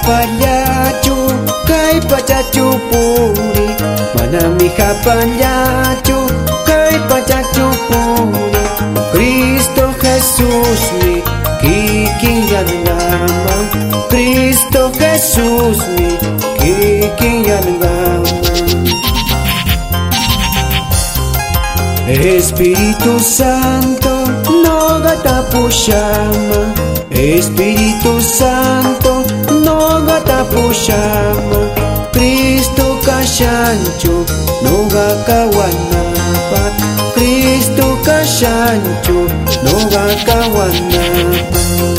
japanya chu kai pacha chu puri. Manami japanya chu kai pacha chu puri. Cristo Jesús mi kiki yanama Cristo Jesús mi kiki yanama Espíritu Santo, no gata pushama. Espíritu Santo, no gatapo llama Cristo kashancho no gakawanapa Cristo kashancho no gakawanapa